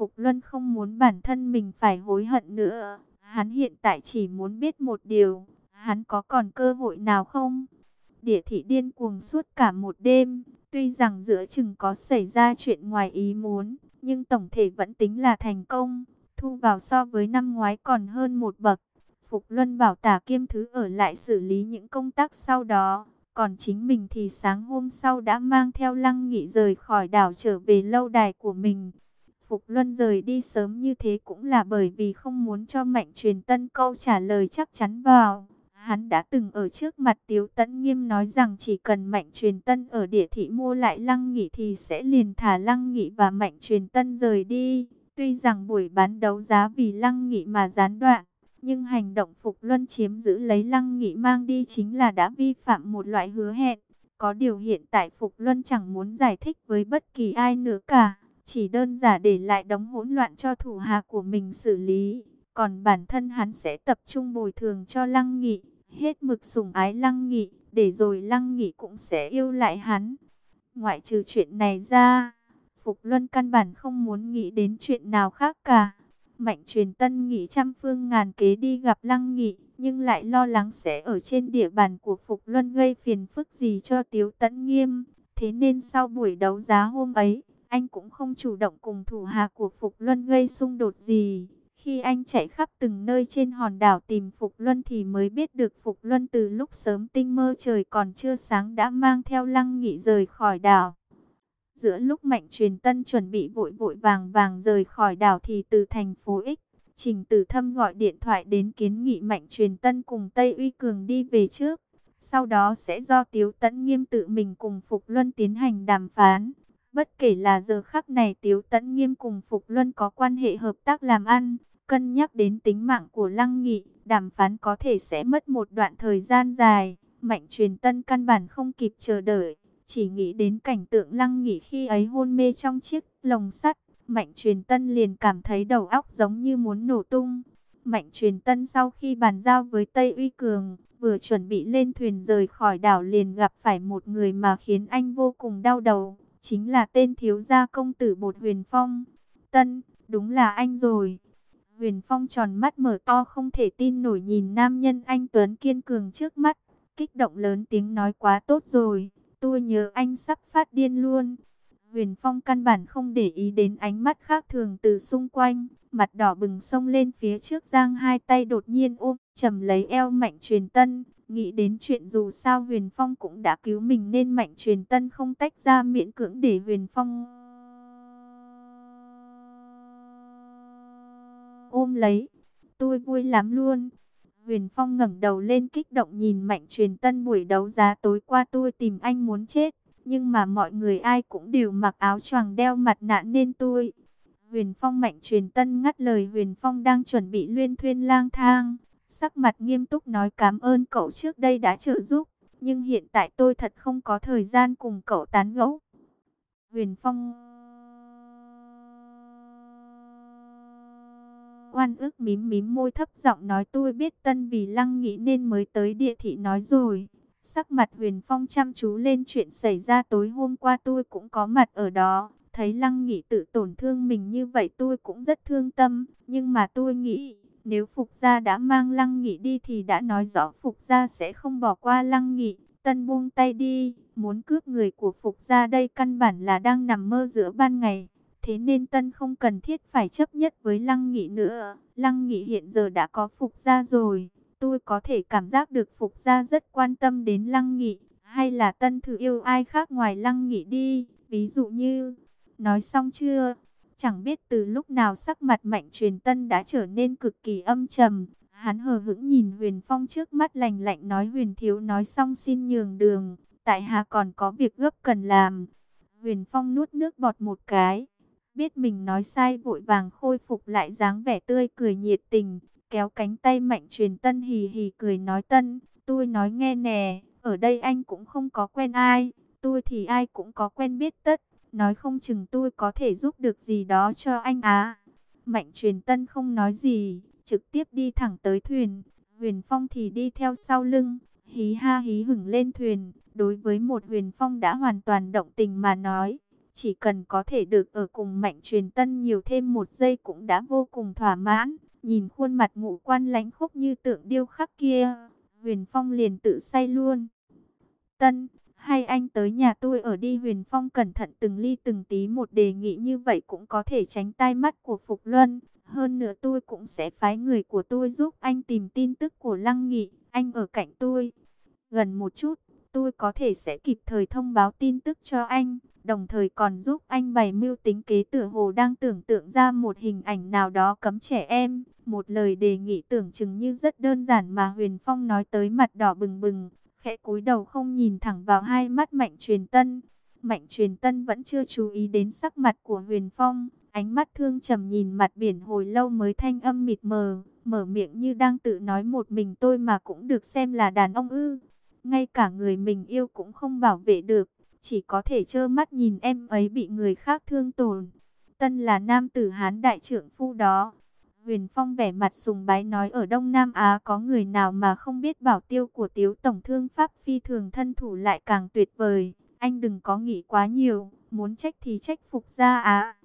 Phục Luân không muốn bản thân mình phải hối hận nữa. Hắn hiện tại chỉ muốn biết một điều, hắn có còn cơ hội nào không? Địa thị điên cuồng suốt cả một đêm, tuy rằng giữa chừng có xảy ra chuyện ngoài ý muốn, nhưng tổng thể vẫn tính là thành công, thu vào so với năm ngoái còn hơn một bậc. Phục Luân bảo tả kiêm thứ ở lại xử lý những công tác sau đó, còn chính mình thì sáng hôm sau đã mang theo lăng nghị rời khỏi đảo trở về lâu đài của mình. Phục Luân rời đi sớm như thế cũng là bởi vì không muốn cho Mạnh Truyền Tân câu trả lời chắc chắn vào. Hắn đã từng ở trước mặt Tiếu Tấn Nghiêm nói rằng chỉ cần Mạnh Truyền Tân ở địa thị mua lại Lăng Nghị thì sẽ liền thả Lăng Nghị và Mạnh Truyền Tân rời đi. Tuy rằng buổi bán đấu giá vì Lăng Nghị mà gián đoạn, nhưng hành động Phục Luân chiếm giữ lấy Lăng Nghị mang đi chính là đã vi phạm một loại hứa hẹn. Có điều hiện tại Phục Luân chẳng muốn giải thích với bất kỳ ai nữa cả, chỉ đơn giản để lại đống hỗn loạn cho thủ hạ của mình xử lý. Còn bản thân hắn sẽ tập trung bồi thường cho Lăng Nghị, hết mực sủng ái Lăng Nghị, để rồi Lăng Nghị cũng sẽ yêu lại hắn. Ngoại trừ chuyện này ra, Phục Luân căn bản không muốn nghĩ đến chuyện nào khác cả. Mạnh truyền tân nghĩ trăm phương ngàn kế đi gặp Lăng Nghị, nhưng lại lo lắng sẽ ở trên địa bàn của Phục Luân gây phiền phức gì cho Tiếu Tấn Nghiêm. Thế nên sau buổi đấu giá hôm ấy, anh cũng không chủ động cùng thủ hạ của Phục Luân gây xung đột gì. Khi anh chạy khắp từng nơi trên hòn đảo tìm Phục Luân thì mới biết được Phục Luân từ lúc sớm tinh mơ trời còn chưa sáng đã mang theo Lăng Nghị rời khỏi đảo. Giữa lúc Mạnh Truyền Tân chuẩn bị vội vội vàng vàng rời khỏi đảo thì từ thành phố X, Trình Tử Thâm gọi điện thoại đến kiến nghị Mạnh Truyền Tân cùng Tây Uy Cường đi về trước. Sau đó sẽ do Tiếu Tấn Nghiêm tự mình cùng Phục Luân tiến hành đàm phán. Bất kể là giờ khắc này Tiếu Tấn Nghiêm cùng Phục Luân có quan hệ hợp tác làm ăn, cân nhắc đến tính mạng của Lăng Nghị, đàm phán có thể sẽ mất một đoạn thời gian dài. Mạnh truyền tân căn bản không kịp chờ đợi, chỉ nghĩ đến cảnh tượng Lăng Nghị khi ấy hôn mê trong chiếc lồng sắt. Mạnh truyền tân liền cảm thấy đầu óc giống như muốn nổ tung. Mạnh truyền tân sau khi bàn giao với Tây Uy Cường, vừa chuẩn bị lên thuyền rời khỏi đảo liền gặp phải một người mà khiến anh vô cùng đau đầu. Chính là tên thiếu gia công tử Bột Huyền Phong. Tân, đúng là anh rồi. Huyền Phong tròn mắt mở to không thể tin nổi nhìn nam nhân anh Tuấn kiên cường trước mắt. Kích động lớn tiếng nói quá tốt rồi, tôi nhớ anh sắp phát điên luôn. Huyền Phong căn bản không để ý đến ánh mắt khác thường từ xung quanh, mặt đỏ bừng sông lên phía trước giang hai tay đột nhiên ôm, chầm lấy eo mạnh truyền tân, nghĩ đến chuyện dù sao Huyền Phong cũng đã cứu mình nên mạnh truyền tân không tách ra miễn cưỡng để Huyền Phong... ôm lấy. Tôi vui lắm luôn. Huyền Phong ngẩng đầu lên kích động nhìn Mạnh Truyền Tân buổi đấu giá tối qua, tôi tìm anh muốn chết. Nhưng mà mọi người ai cũng đều mặc áo choàng đeo mặt nạ nên tôi. Huyền Phong Mạnh Truyền Tân ngắt lời, Huyền Phong đang chuẩn bị luyên thuyên lang thang. Sắc mặt nghiêm túc nói cảm ơn cậu trước đây đã trợ giúp. Nhưng hiện tại tôi thật không có thời gian cùng cậu tán gẫu. Huyền Phong... Oan ức mím mím môi thấp giọng nói tôi biết tân vì lăng nghĩ nên mới tới địa thị nói rồi. Sắc mặt huyền phong chăm chú lên chuyện xảy ra tối hôm qua tôi cũng có mặt ở đó. Thấy lăng nghị tự tổn thương mình như vậy tôi cũng rất thương tâm. Nhưng mà tôi nghĩ nếu Phục gia đã mang lăng nghị đi thì đã nói rõ Phục gia sẽ không bỏ qua lăng nghị. Tân buông tay đi, muốn cướp người của Phục gia đây căn bản là đang nằm mơ giữa ban ngày. Thế nên Tân không cần thiết phải chấp nhất với Lăng Nghị nữa. Lăng Nghị hiện giờ đã có Phục Gia rồi. Tôi có thể cảm giác được Phục Gia rất quan tâm đến Lăng Nghị. Hay là Tân thử yêu ai khác ngoài Lăng Nghị đi. Ví dụ như... Nói xong chưa? Chẳng biết từ lúc nào sắc mặt mạnh truyền Tân đã trở nên cực kỳ âm trầm. Hắn hờ hững nhìn Huyền Phong trước mắt lành lạnh nói Huyền Thiếu nói xong xin nhường đường. Tại hạ còn có việc gấp cần làm. Huyền Phong nuốt nước bọt một cái biết mình nói sai vội vàng khôi phục lại dáng vẻ tươi cười nhiệt tình, kéo cánh tay mạnh truyền tân hì hì cười nói tân, tôi nói nghe nè, ở đây anh cũng không có quen ai, tôi thì ai cũng có quen biết tất, nói không chừng tôi có thể giúp được gì đó cho anh á. Mạnh truyền tân không nói gì, trực tiếp đi thẳng tới thuyền, huyền phong thì đi theo sau lưng, hí ha hí hửng lên thuyền, đối với một huyền phong đã hoàn toàn động tình mà nói Chỉ cần có thể được ở cùng Mạnh Truyền Tân nhiều thêm một giây cũng đã vô cùng thỏa mãn. Nhìn khuôn mặt ngụ quan lãnh khúc như tượng điêu khắc kia, Huyền Phong liền tự say luôn. Tân, hay anh tới nhà tôi ở đi Huyền Phong cẩn thận từng ly từng tí một đề nghị như vậy cũng có thể tránh tai mắt của Phục Luân. Hơn nữa tôi cũng sẽ phái người của tôi giúp anh tìm tin tức của Lăng Nghị, anh ở cạnh tôi. Gần một chút, tôi có thể sẽ kịp thời thông báo tin tức cho anh, đồng thời còn giúp anh bày mưu tính kế tử hồ đang tưởng tượng ra một hình ảnh nào đó cấm trẻ em. Một lời đề nghị tưởng chừng như rất đơn giản mà Huyền Phong nói tới mặt đỏ bừng bừng, khẽ cúi đầu không nhìn thẳng vào hai mắt Mạnh Truyền Tân. Mạnh Truyền Tân vẫn chưa chú ý đến sắc mặt của Huyền Phong, ánh mắt thương trầm nhìn mặt biển hồi lâu mới thanh âm mịt mờ, mở miệng như đang tự nói một mình tôi mà cũng được xem là đàn ông ư. Ngay cả người mình yêu cũng không bảo vệ được, chỉ có thể trơ mắt nhìn em ấy bị người khác thương tổn. Tân là nam tử Hán đại trưởng phu đó. Huyền Phong vẻ mặt sùng bái nói ở Đông Nam Á có người nào mà không biết bảo tiêu của tiếu tổng thương Pháp phi thường thân thủ lại càng tuyệt vời. Anh đừng có nghĩ quá nhiều, muốn trách thì trách Phục gia Á.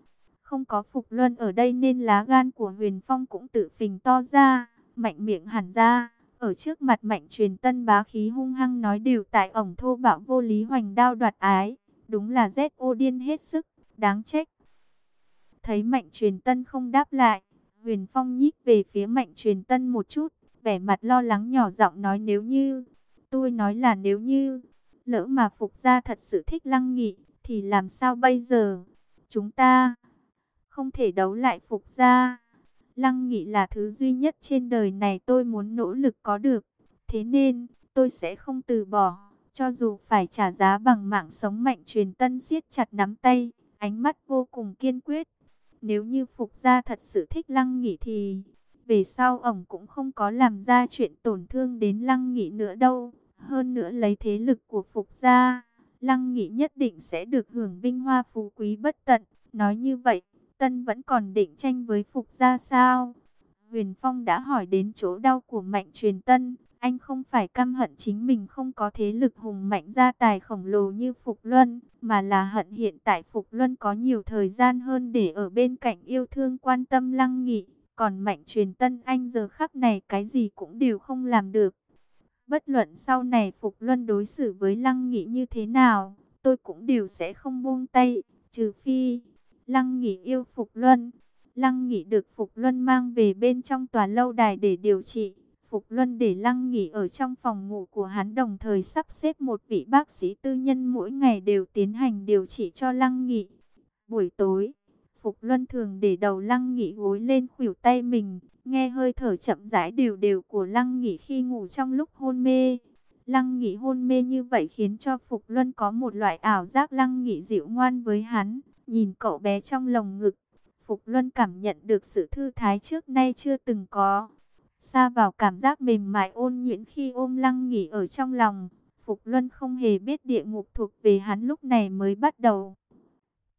Không có Phục Luân ở đây nên lá gan của Huyền Phong cũng tự phình to ra, mạnh miệng hẳn ra. Ở trước mặt mạnh truyền tân bá khí hung hăng nói điều tại ổng thô bạo vô lý hoành đao đoạt ái. Đúng là Z ô điên hết sức, đáng trách. Thấy mạnh truyền tân không đáp lại, Huyền Phong nhích về phía mạnh truyền tân một chút, vẻ mặt lo lắng nhỏ giọng nói nếu như, tôi nói là nếu như, lỡ mà Phục gia thật sự thích lăng nghị, thì làm sao bây giờ? Chúng ta không thể đấu lại Phục gia. Lăng Nghị là thứ duy nhất trên đời này tôi muốn nỗ lực có được. Thế nên, tôi sẽ không từ bỏ, cho dù phải trả giá bằng mạng sống mạnh truyền tân siết chặt nắm tay, ánh mắt vô cùng kiên quyết. Nếu như Phục gia thật sự thích Lăng Nghị thì, về sau ổng cũng không có làm ra chuyện tổn thương đến Lăng Nghị nữa đâu. Hơn nữa lấy thế lực của Phục gia, Lăng Nghị nhất định sẽ được hưởng vinh hoa phú quý bất tận. Nói như vậy, Tân vẫn còn định tranh với Phục gia sao? Huyền Phong đã hỏi đến chỗ đau của Mạnh Truyền Tân. Anh không phải căm hận chính mình không có thế lực hùng mạnh gia tài khổng lồ như Phục Luân, mà là hận hiện tại Phục Luân có nhiều thời gian hơn để ở bên cạnh yêu thương quan tâm lăng nghị. Còn Mạnh Truyền Tân anh giờ khắc này cái gì cũng đều không làm được. Bất luận sau này Phục Luân đối xử với lăng nghị như thế nào, tôi cũng đều sẽ không buông tay, trừ phi... Lăng Nghị yêu Phục Luân. Lăng Nghị được Phục Luân mang về bên trong tòa lâu đài để điều trị. Phục Luân để Lăng nghỉ ở trong phòng ngủ của hắn đồng thời sắp xếp một vị bác sĩ tư nhân mỗi ngày đều tiến hành điều trị cho Lăng nghỉ. Buổi tối, Phục Luân thường để đầu Lăng nghỉ gối lên khuỷu tay mình, nghe hơi thở chậm rãi đều đều của Lăng nghỉ khi ngủ trong lúc hôn mê. Lăng nghỉ hôn mê như vậy khiến cho Phục Luân có một loại ảo giác Lăng nghỉ dịu ngoan với hắn. Nhìn cậu bé trong lồng ngực, Phục Luân cảm nhận được sự thư thái trước nay chưa từng có. Xa vào cảm giác mềm mại ôn nhuyễn khi ôm lăng nghỉ ở trong lòng. Phục Luân không hề biết địa ngục thuộc về hắn lúc này mới bắt đầu.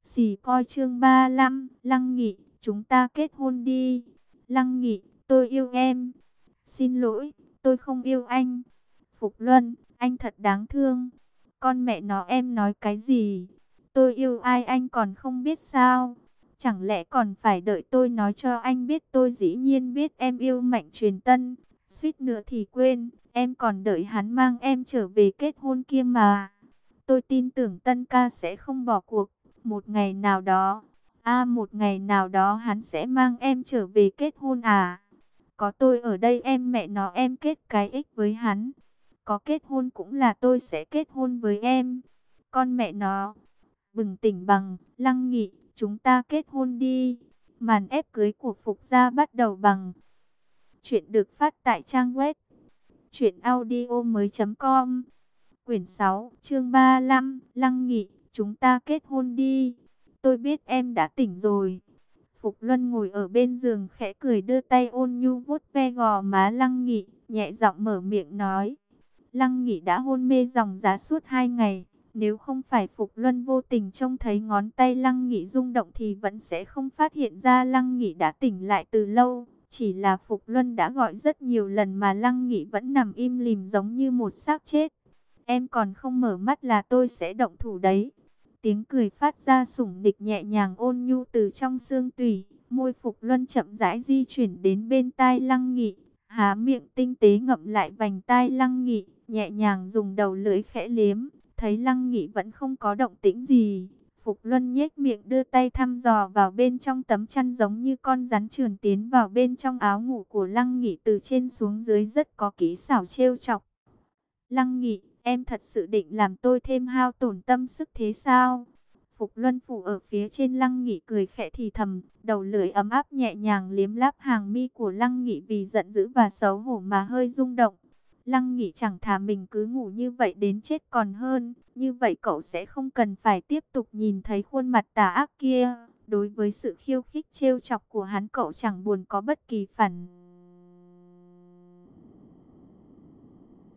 Xì coi chương 35, Lăng Nghị, chúng ta kết hôn đi. Lăng Nghị, tôi yêu em. Xin lỗi, tôi không yêu anh. Phục Luân, anh thật đáng thương. Con mẹ nó em nói cái gì? Tôi yêu ai anh còn không biết sao? Chẳng lẽ còn phải đợi tôi nói cho anh biết tôi dĩ nhiên biết em yêu mạnh truyền tân. Suýt nữa thì quên, em còn đợi hắn mang em trở về kết hôn kia mà. Tôi tin tưởng tân ca sẽ không bỏ cuộc. Một ngày nào đó, a một ngày nào đó hắn sẽ mang em trở về kết hôn à. Có tôi ở đây em mẹ nó em kết cái ích với hắn. Có kết hôn cũng là tôi sẽ kết hôn với em. Con mẹ nó bừng tỉnh bằng, lăng nghị, chúng ta kết hôn đi. Màn ép cưới của Phục gia bắt đầu bằng. Chuyện được phát tại trang web truyệnaudiomoi.com. Quyển 6, chương 35, Lăng Nghị, chúng ta kết hôn đi. Tôi biết em đã tỉnh rồi. Phục Luân ngồi ở bên giường khẽ cười đưa tay ôn nhu vuốt ve gò má Lăng Nghị, nhẹ giọng mở miệng nói. Lăng Nghị đã hôn mê dòng giá suốt hai ngày. Nếu không phải Phục Luân vô tình trông thấy ngón tay Lăng Nghị rung động thì vẫn sẽ không phát hiện ra Lăng Nghị đã tỉnh lại từ lâu. Chỉ là Phục Luân đã gọi rất nhiều lần mà Lăng Nghị vẫn nằm im lìm giống như một xác chết. Em còn không mở mắt là tôi sẽ động thủ đấy. tiếng cười phát ra sủng nịch nhẹ nhàng ôn nhu từ trong xương tủy. Môi Phục Luân chậm rãi di chuyển đến bên tai Lăng Nghị, há miệng tinh tế ngậm lại vành tai Lăng Nghị, nhẹ nhàng dùng đầu lưỡi khẽ liếm, thấy Lăng Nghị vẫn không có động tĩnh gì. Phục Luân nhếch miệng đưa tay thăm dò vào bên trong tấm chăn giống như con rắn trườn tiến vào bên trong áo ngủ của Lăng Nghị từ trên xuống dưới rất có kỹ xảo trêu chọc. Lăng Nghị, em thật sự định làm tôi thêm hao tổn tâm sức thế sao? Phục Luân phủ ở phía trên Lăng Nghị cười khẽ thì thầm, đầu lưỡi ấm áp nhẹ nhàng liếm láp hàng mi của Lăng Nghị vì giận dữ và xấu hổ mà hơi rung động. Lăng nghỉ chẳng thà mình cứ ngủ như vậy đến chết còn hơn, như vậy cậu sẽ không cần phải tiếp tục nhìn thấy khuôn mặt tà ác kia. Đối với sự khiêu khích trêu chọc của hắn cậu chẳng buồn có bất kỳ phản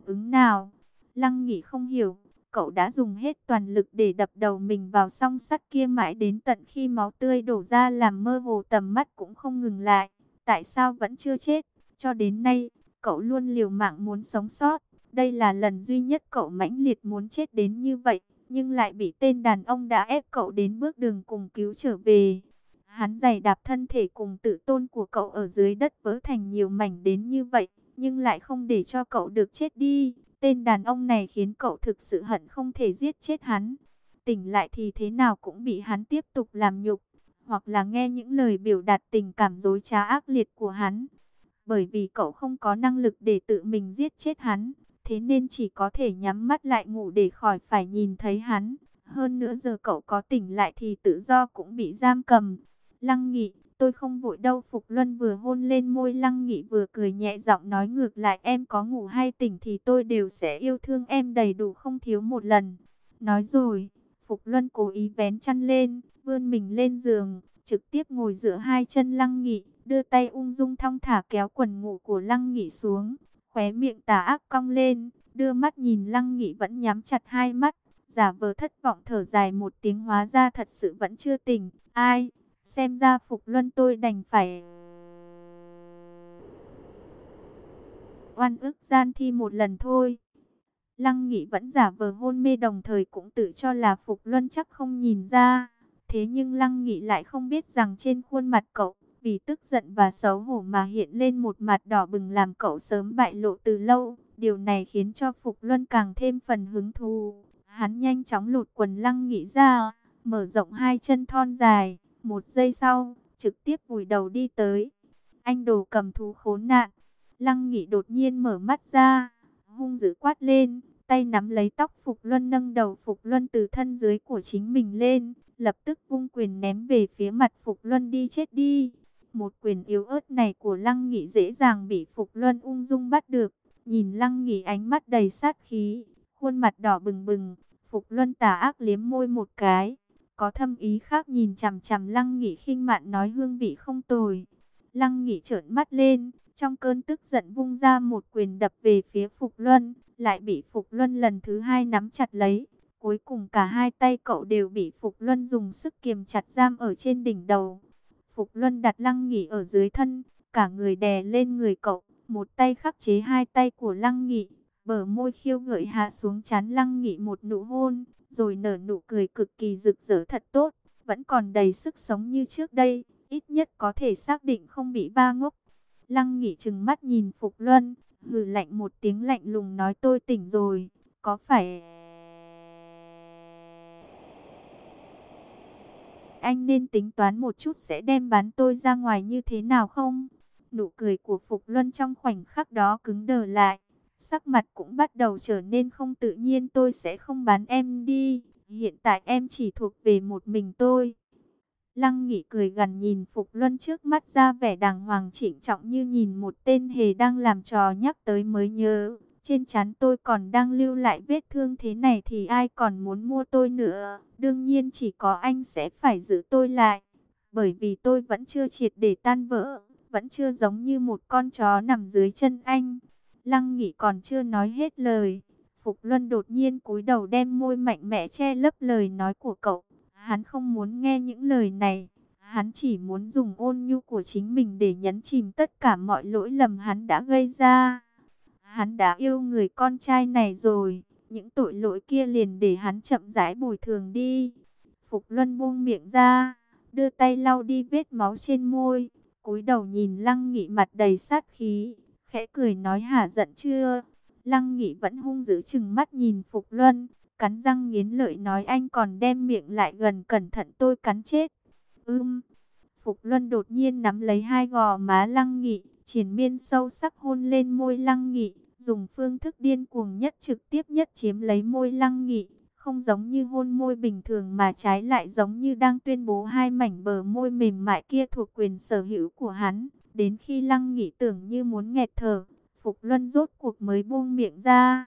ứng nào. Lăng nghỉ không hiểu, cậu đã dùng hết toàn lực để đập đầu mình vào song sắt kia mãi đến tận khi máu tươi đổ ra làm mơ hồ tầm mắt cũng không ngừng lại. Tại sao vẫn chưa chết? Cho đến nay, cậu luôn liều mạng muốn sống sót. Đây là lần duy nhất cậu mãnh liệt muốn chết đến như vậy, nhưng lại bị tên đàn ông đã ép cậu đến bước đường cùng cứu trở về. Hắn giày đạp thân thể cùng tự tôn của cậu ở dưới đất vỡ thành nhiều mảnh đến như vậy, nhưng lại không để cho cậu được chết đi. Tên đàn ông này khiến cậu thực sự hận không thể giết chết hắn. Tỉnh lại thì thế nào cũng bị hắn tiếp tục làm nhục, hoặc là nghe những lời biểu đạt tình cảm dối trá ác liệt của hắn. Bởi vì cậu không có năng lực để tự mình giết chết hắn, thế nên chỉ có thể nhắm mắt lại ngủ để khỏi phải nhìn thấy hắn. Hơn nữa giờ cậu có tỉnh lại thì tự do cũng bị giam cầm. Lăng nghị, tôi không vội đâu. Phục Luân vừa hôn lên môi Lăng Nghị vừa cười nhẹ giọng nói ngược lại em có ngủ hay tỉnh thì tôi đều sẽ yêu thương em đầy đủ không thiếu một lần. Nói rồi, Phục Luân cố ý vén chăn lên, vươn mình lên giường, trực tiếp ngồi giữa hai chân Lăng Nghị, đưa tay ung dung thong thả kéo quần ngủ của Lăng Nghị xuống, khóe miệng tà ác cong lên, đưa mắt nhìn Lăng Nghị vẫn nhắm chặt hai mắt, giả vờ thất vọng thở dài một tiếng hóa ra thật sự vẫn chưa tỉnh, ai... Xem ra Phục Luân tôi đành phải oan ức gian thi một lần thôi. Lăng Nghị vẫn giả vờ hôn mê đồng thời cũng tự cho là Phục Luân chắc không nhìn ra. Thế nhưng Lăng Nghị lại không biết rằng trên khuôn mặt cậu, vì tức giận và xấu hổ mà hiện lên một mặt đỏ bừng làm cậu sớm bại lộ từ lâu. Điều này khiến cho Phục Luân càng thêm phần hứng thú. Hắn nhanh chóng lột quần Lăng nghĩ ra, mở rộng hai chân thon dài, một giây sau, trực tiếp vùi đầu đi tới. Anh đồ cầm thú khốn nạn. Lăng Nghị đột nhiên mở mắt ra, hung dữ quát lên, tay nắm lấy tóc Phục Luân nâng đầu Phục Luân từ thân dưới của chính mình lên, lập tức vung quyền ném về phía mặt Phục Luân đi chết đi. Một quyền yếu ớt này của Lăng Nghị dễ dàng bị Phục Luân ung dung bắt được. Nhìn Lăng Nghị ánh mắt đầy sát khí, khuôn mặt đỏ bừng bừng, Phục Luân tà ác liếm môi một cái, có thâm ý khác nhìn chằm chằm Lăng Nghị khinh mạn nói hương vị không tồi. Lăng Nghị trợn mắt lên, trong cơn tức giận vung ra một quyền đập về phía Phục Luân, lại bị Phục Luân lần thứ hai nắm chặt lấy. Cuối cùng cả hai tay cậu đều bị Phục Luân dùng sức kiềm chặt giam ở trên đỉnh đầu. Phục Luân đặt Lăng Nghị ở dưới thân, cả người đè lên người cậu, một tay khắc chế hai tay của Lăng Nghị, bờ môi khiêu gợi hạ xuống chán Lăng Nghị một nụ hôn, rồi nở nụ cười cực kỳ rực rỡ thật tốt, vẫn còn đầy sức sống như trước đây, ít nhất có thể xác định không bị ba ngốc. Lăng Nghị trừng mắt nhìn Phục Luân, hừ lạnh một tiếng lạnh lùng nói tôi tỉnh rồi, có phải... Anh nên tính toán một chút sẽ đem bán tôi ra ngoài như thế nào không? Nụ cười của Phục Luân trong khoảnh khắc đó cứng đờ lại sắc mặt cũng bắt đầu trở nên không tự nhiên tôi sẽ không bán em đi, hiện tại em chỉ thuộc về một mình tôi. Lăng nghỉ cười gần nhìn Phục Luân trước mắt ra vẻ đàng hoàng chỉnh trọng như nhìn một tên hề đang làm trò nhắc tới mới nhớ. Trên chắn tôi còn đang lưu lại vết thương thế này thì ai còn muốn mua tôi nữa. Đương nhiên chỉ có anh sẽ phải giữ tôi lại. Bởi vì tôi vẫn chưa triệt để tan vỡ. Vẫn chưa giống như một con chó nằm dưới chân anh. Lăng nghỉ còn chưa nói hết lời. Phục Luân đột nhiên cúi đầu đem môi mạnh mẽ che lấp lời nói của cậu. Hắn không muốn nghe những lời này. Hắn chỉ muốn dùng ôn nhu của chính mình để nhấn chìm tất cả mọi lỗi lầm hắn đã gây ra. Hắn đã yêu người con trai này rồi. Những tội lỗi kia liền để hắn chậm rãi bồi thường đi. Phục Luân buông miệng ra, đưa tay lau đi vết máu trên môi, cúi đầu nhìn Lăng Nghị mặt đầy sát khí, khẽ cười nói hả giận chưa? Lăng Nghị vẫn hung dữ chừng mắt nhìn Phục Luân, cắn răng nghiến lợi nói anh còn đem miệng lại gần cẩn thận tôi cắn chết. Ưm. Phục Luân đột nhiên nắm lấy hai gò má Lăng Nghị, triển miên sâu sắc hôn lên môi Lăng Nghị, dùng phương thức điên cuồng nhất trực tiếp nhất chiếm lấy môi Lăng Nghị, không giống như hôn môi bình thường mà trái lại giống như đang tuyên bố hai mảnh bờ môi mềm mại kia thuộc quyền sở hữu của hắn. Đến khi Lăng Nghị tưởng như muốn nghẹt thở, Phục Luân rốt cuộc mới buông miệng ra.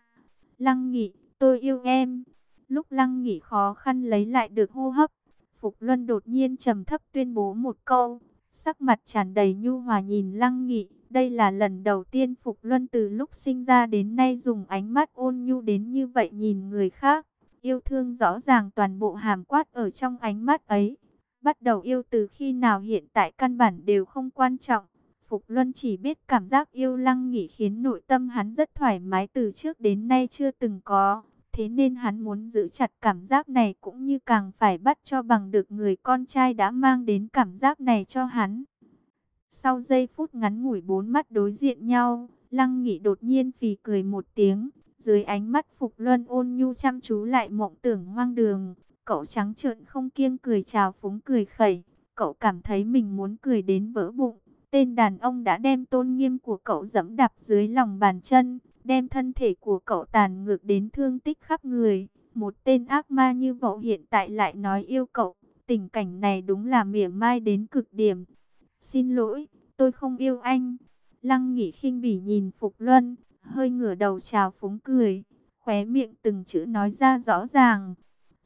Lăng Nghị, tôi yêu em. Lúc Lăng Nghị khó khăn lấy lại được hô hấp, Phục Luân đột nhiên trầm thấp tuyên bố một câu, sắc mặt tràn đầy nhu hòa nhìn Lăng Nghị. Đây là lần đầu tiên Phục Luân từ lúc sinh ra đến nay dùng ánh mắt ôn nhu đến như vậy nhìn người khác. Yêu thương rõ ràng toàn bộ hàm quát ở trong ánh mắt ấy. Bắt đầu yêu từ khi nào hiện tại căn bản đều không quan trọng. Phục Luân chỉ biết cảm giác yêu lăng Nghị khiến nội tâm hắn rất thoải mái từ trước đến nay chưa từng có. Thế nên hắn muốn giữ chặt cảm giác này cũng như càng phải bắt cho bằng được người con trai đã mang đến cảm giác này cho hắn. Sau giây phút ngắn ngủi bốn mắt đối diện nhau, Lăng Nghị đột nhiên phì cười một tiếng, dưới ánh mắt Phục Luân ôn nhu chăm chú lại mộng tưởng hoang đường, cậu trắng trợn không kiêng cười chào phúng cười khẩy, cậu cảm thấy mình muốn cười đến vỡ bụng. Tên đàn ông đã đem tôn nghiêm của cậu dẫm đạp dưới lòng bàn chân, đem thân thể của cậu tàn ngược đến thương tích khắp người. Một tên ác ma như vậu hiện tại lại nói yêu cậu, tình cảnh này đúng là mỉa mai đến cực điểm. Xin lỗi, tôi không yêu anh. Lăng nghỉ khinh bỉ nhìn Phục Luân, hơi ngửa đầu chào phúng cười, khóe miệng từng chữ nói ra rõ ràng.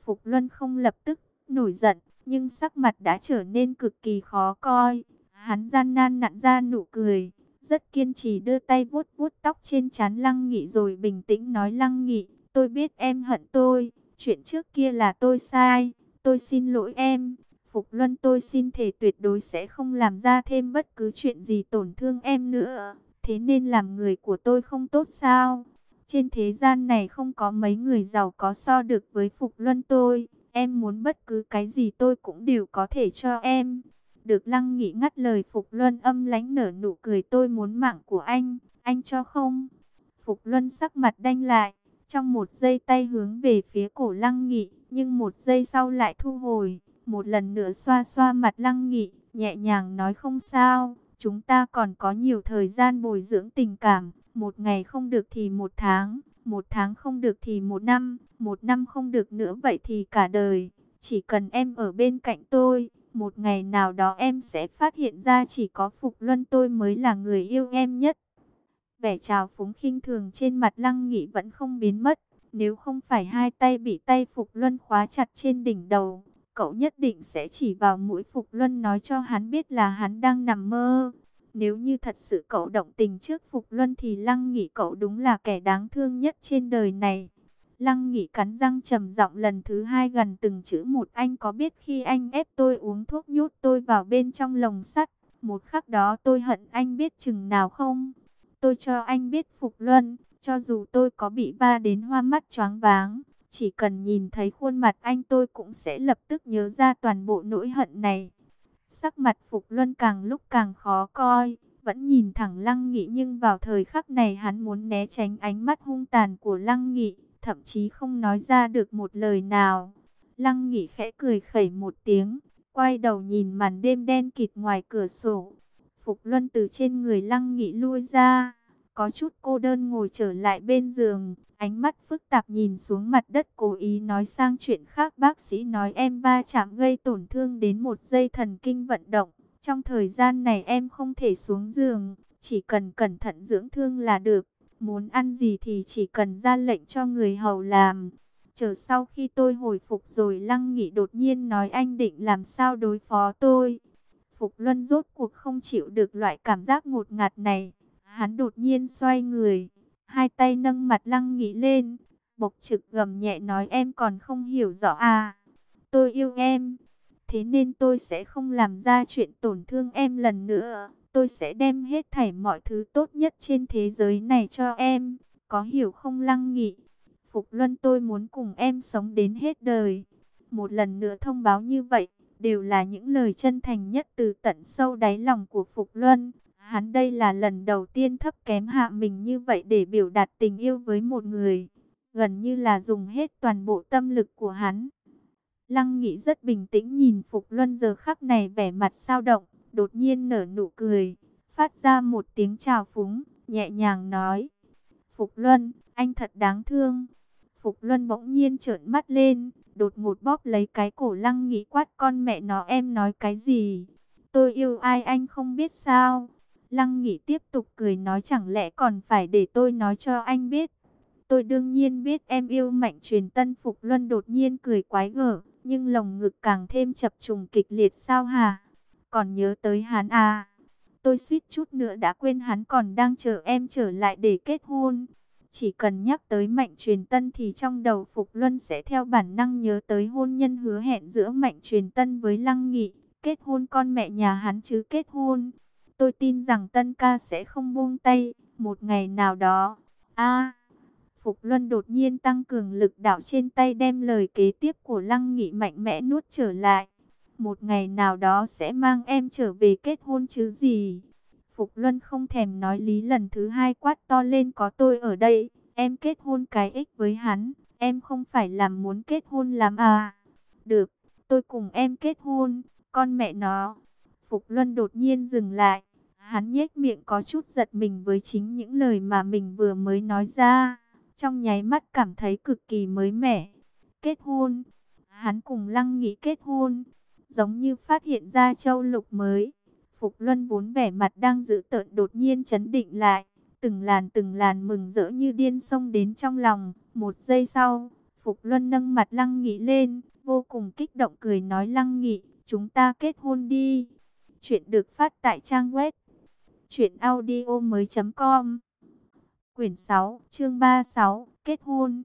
Phục Luân không lập tức nổi giận, nhưng sắc mặt đã trở nên cực kỳ khó coi. Hắn gian nan nặn ra nụ cười, rất kiên trì đưa tay vuốt vuốt tóc trên trán Lăng Nghị rồi bình tĩnh nói Lăng Nghị, tôi biết em hận tôi, chuyện trước kia là tôi sai, tôi xin lỗi em. Phục Luân tôi xin thể tuyệt đối sẽ không làm ra thêm bất cứ chuyện gì tổn thương em nữa. Thế nên làm người của tôi không tốt sao? Trên thế gian này không có mấy người giàu có so được với Phục Luân tôi. Em muốn bất cứ cái gì tôi cũng đều có thể cho em. Được Lăng Nghị ngắt lời Phục Luân âm lánh nở nụ cười tôi muốn mạng của anh, anh cho không? Phục Luân sắc mặt đanh lại, trong một giây tay hướng về phía cổ Lăng Nghị, nhưng một giây sau lại thu hồi, một lần nữa xoa xoa mặt Lăng Nghị, nhẹ nhàng nói không sao, chúng ta còn có nhiều thời gian bồi dưỡng tình cảm, một ngày không được thì một tháng, một tháng không được thì một năm, một năm không được nữa vậy thì cả đời, chỉ cần em ở bên cạnh tôi một ngày nào đó em sẽ phát hiện ra chỉ có Phục Luân tôi mới là người yêu em nhất. Vẻ trào phúng khinh thường trên mặt Lăng Nghị vẫn không biến mất. Nếu không phải hai tay bị tay Phục Luân khóa chặt trên đỉnh đầu, cậu nhất định sẽ chỉ vào mũi Phục Luân nói cho hắn biết là hắn đang nằm mơ. Nếu như thật sự cậu động tình trước Phục Luân thì Lăng Nghị cậu đúng là kẻ đáng thương nhất trên đời này. Lăng Nghị cắn răng trầm giọng lần thứ hai gần từng chữ một anh có biết khi anh ép tôi uống thuốc nhốt tôi vào bên trong lồng sắt, một khắc đó tôi hận anh biết chừng nào không? Tôi cho anh biết Phục Luân, cho dù tôi có bị va đến hoa mắt choáng váng, chỉ cần nhìn thấy khuôn mặt anh tôi cũng sẽ lập tức nhớ ra toàn bộ nỗi hận này. Sắc mặt Phục Luân càng lúc càng khó coi, vẫn nhìn thẳng Lăng Nghị nhưng vào thời khắc này hắn muốn né tránh ánh mắt hung tàn của Lăng Nghị thậm chí không nói ra được một lời nào. Lăng nghỉ khẽ cười khẩy một tiếng, quay đầu nhìn màn đêm đen kịt ngoài cửa sổ. Phục Luân từ trên người Lăng Nghị lui ra, có chút cô đơn ngồi trở lại bên giường, ánh mắt phức tạp nhìn xuống mặt đất cố ý nói sang chuyện khác. Bác sĩ nói em ba chạm gây tổn thương đến một dây thần kinh vận động. Trong thời gian này em không thể xuống giường, chỉ cần cẩn thận dưỡng thương là được. Muốn ăn gì thì chỉ cần ra lệnh cho người hầu làm. Chờ sau khi tôi hồi phục rồi Lăng Nghị đột nhiên nói anh định làm sao đối phó tôi. Phục Luân rốt cuộc không chịu được loại cảm giác ngột ngạt này. Hắn đột nhiên xoay người, hai tay nâng mặt Lăng Nghị lên, bộc trực gầm nhẹ nói em còn không hiểu rõ à. Tôi yêu em, thế nên tôi sẽ không làm ra chuyện tổn thương em lần nữa. Tôi sẽ đem hết thảy mọi thứ tốt nhất trên thế giới này cho em. Có hiểu không Lăng Nghị? Phục Luân tôi muốn cùng em sống đến hết đời. một lần nữa thông báo như vậy, đều là những lời chân thành nhất từ tận sâu đáy lòng của Phục Luân. Hắn đây là lần đầu tiên thấp kém hạ mình như vậy để biểu đạt tình yêu với một người, gần như là dùng hết toàn bộ tâm lực của hắn. Lăng Nghị rất bình tĩnh nhìn Phục Luân giờ khắc này vẻ mặt sao động, đột nhiên nở nụ cười, phát ra một tiếng chào phúng, nhẹ nhàng nói. Phục Luân, anh thật đáng thương. Phục Luân bỗng nhiên trợn mắt lên, đột ngột bóp lấy cái cổ Lăng Nghị quát con mẹ nó em nói cái gì? Tôi yêu ai anh không biết sao? Lăng Nghị tiếp tục cười nói chẳng lẽ còn phải để tôi nói cho anh biết. Tôi đương nhiên biết em yêu mạnh truyền tân Phục Luân đột nhiên cười quái gở, nhưng lồng ngực càng thêm chập trùng kịch liệt sao hả? Còn nhớ tới hắn à? Tôi suýt chút nữa đã quên hắn còn đang chờ em trở lại để kết hôn. Chỉ cần nhắc tới Mạnh Truyền Tân thì trong đầu Phục Luân sẽ theo bản năng nhớ tới hôn nhân hứa hẹn giữa Mạnh Truyền Tân với Lăng Nghị. Kết hôn con mẹ nhà hắn chứ kết hôn. Tôi tin rằng Tân ca sẽ không buông tay, một ngày nào đó. a Phục Luân đột nhiên tăng cường lực đạo trên tay đem lời kế tiếp của Lăng Nghị mạnh mẽ nuốt trở lại. Một ngày nào đó sẽ mang em trở về kết hôn chứ gì. Phục Luân không thèm nói lý lần thứ hai quát to lên có tôi ở đây. Em kết hôn cái ích với hắn. Em không phải làm muốn kết hôn lắm à. Được, tôi cùng em kết hôn. Con mẹ nó. Phục Luân đột nhiên dừng lại. Hắn nhếch miệng có chút giật mình với chính những lời mà mình vừa mới nói ra. Trong nháy mắt cảm thấy cực kỳ mới mẻ. Kết hôn. Hắn cùng Lăng Nghĩ kết hôn. Giống như phát hiện ra châu lục mới. Phục Luân vốn vẻ mặt đang giữ tợn đột nhiên chấn định lại. Từng làn từng làn mừng rỡ như điên xông đến trong lòng. Một giây sau, Phục Luân nâng mặt Lăng Nghị lên, vô cùng kích động cười nói Lăng Nghị, chúng ta kết hôn đi. Chuyện được phát tại trang web truyệnaudiomoi.com. Quyển 6, chương 36, kết hôn.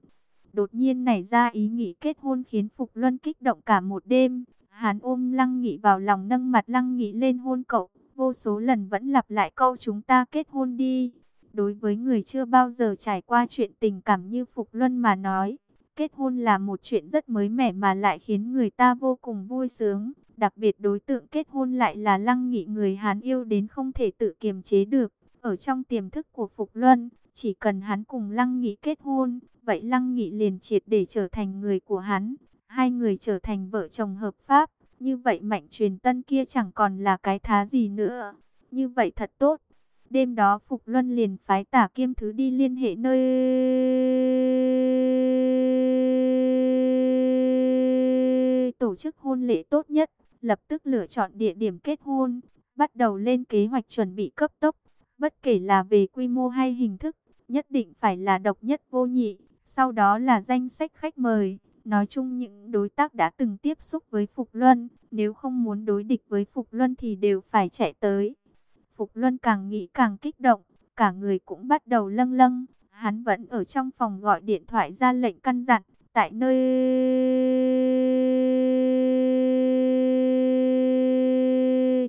Đột nhiên nảy ra ý nghĩ kết hôn khiến Phục Luân kích động cả một đêm. Hắn ôm Lăng Nghị vào lòng nâng mặt Lăng Nghị lên hôn cậu, vô số lần vẫn lặp lại câu chúng ta kết hôn đi. Đối với người chưa bao giờ trải qua chuyện tình cảm như Phục Luân mà nói, kết hôn là một chuyện rất mới mẻ mà lại khiến người ta vô cùng vui sướng. Đặc biệt đối tượng kết hôn lại là Lăng Nghị người Hán yêu đến không thể tự kiềm chế được. Ở trong tiềm thức của Phục Luân, chỉ cần hắn cùng Lăng Nghị kết hôn, vậy Lăng Nghị liền triệt để trở thành người của hắn hai người trở thành vợ chồng hợp pháp. Như vậy mạnh truyền tân kia chẳng còn là cái thá gì nữa. Như vậy thật tốt. Đêm đó Phục Luân liền phái tả kiêm thứ đi liên hệ nơi tổ chức hôn lễ tốt nhất. Lập tức lựa chọn địa điểm kết hôn. Bắt đầu lên kế hoạch chuẩn bị cấp tốc. Bất kể là về quy mô hay hình thức, nhất định phải là độc nhất vô nhị. Sau đó là danh sách khách mời. Nói chung những đối tác đã từng tiếp xúc với Phục Luân, nếu không muốn đối địch với Phục Luân thì đều phải chạy tới. Phục Luân càng nghĩ càng kích động, cả người cũng bắt đầu lâng lâng. Hắn vẫn ở trong phòng gọi điện thoại ra lệnh căn dặn, tại nơi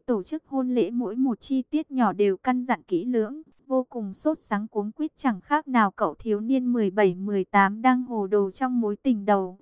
tổ chức hôn lễ mỗi một chi tiết nhỏ đều căn dặn kỹ lưỡng, vô cùng sốt sáng cuống quýt chẳng khác nào cậu thiếu niên 17-18 đang hồ đồ trong mối tình đầu.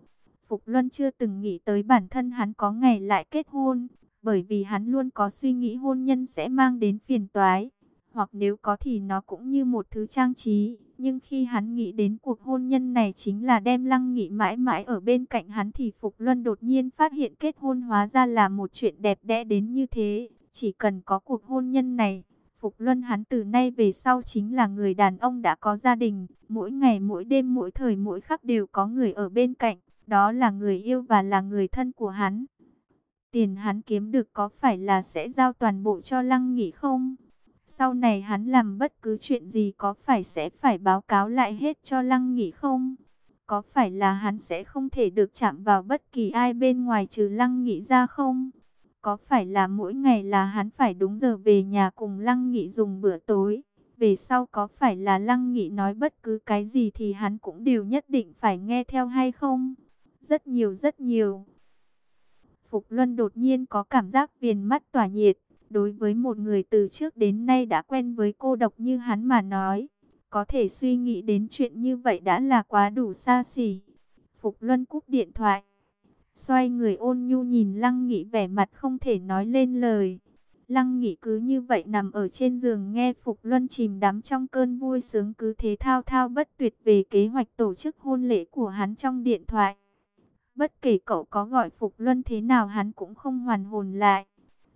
Phục Luân chưa từng nghĩ tới bản thân hắn có ngày lại kết hôn, bởi vì hắn luôn có suy nghĩ hôn nhân sẽ mang đến phiền toái, hoặc nếu có thì nó cũng như một thứ trang trí. Nhưng khi hắn nghĩ đến cuộc hôn nhân này chính là đem lăng nghị mãi mãi ở bên cạnh hắn thì Phục Luân đột nhiên phát hiện kết hôn hóa ra là một chuyện đẹp đẽ đến như thế. Chỉ cần có cuộc hôn nhân này, Phục Luân hắn từ nay về sau chính là người đàn ông đã có gia đình, mỗi ngày mỗi đêm mỗi thời mỗi khắc đều có người ở bên cạnh. Đó là người yêu và là người thân của hắn. Tiền hắn kiếm được có phải là sẽ giao toàn bộ cho Lăng Nghị không? Sau này hắn làm bất cứ chuyện gì có phải sẽ phải báo cáo lại hết cho Lăng Nghị không? Có phải là hắn sẽ không thể được chạm vào bất kỳ ai bên ngoài trừ Lăng Nghị ra không? Có phải là mỗi ngày là hắn phải đúng giờ về nhà cùng Lăng Nghị dùng bữa tối? Về sau có phải là Lăng Nghị nói bất cứ cái gì thì hắn cũng đều nhất định phải nghe theo hay không? Rất nhiều rất nhiều. Phục Luân đột nhiên có cảm giác viền mắt tỏa nhiệt, đối với một người từ trước đến nay đã quen với cô độc như hắn mà nói, có thể suy nghĩ đến chuyện như vậy đã là quá đủ xa xỉ. Phục Luân cúp điện thoại, Xoay người ôn nhu nhìn Lăng Nghị vẻ mặt không thể nói lên lời. Lăng Nghị cứ như vậy nằm ở trên giường nghe Phục Luân chìm đắm trong cơn vui sướng cứ thế thao thao bất tuyệt về kế hoạch tổ chức hôn lễ của hắn trong điện thoại. Bất kể cậu có gọi Phục Luân thế nào hắn cũng không hoàn hồn lại.